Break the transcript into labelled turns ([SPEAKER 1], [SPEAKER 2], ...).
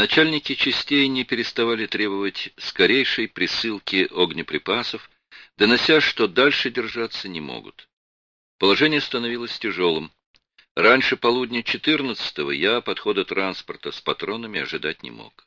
[SPEAKER 1] Начальники частей не переставали требовать скорейшей присылки огнеприпасов, донося, что дальше держаться не могут. Положение становилось тяжелым. Раньше полудня 14-го я подхода транспорта с патронами ожидать не мог.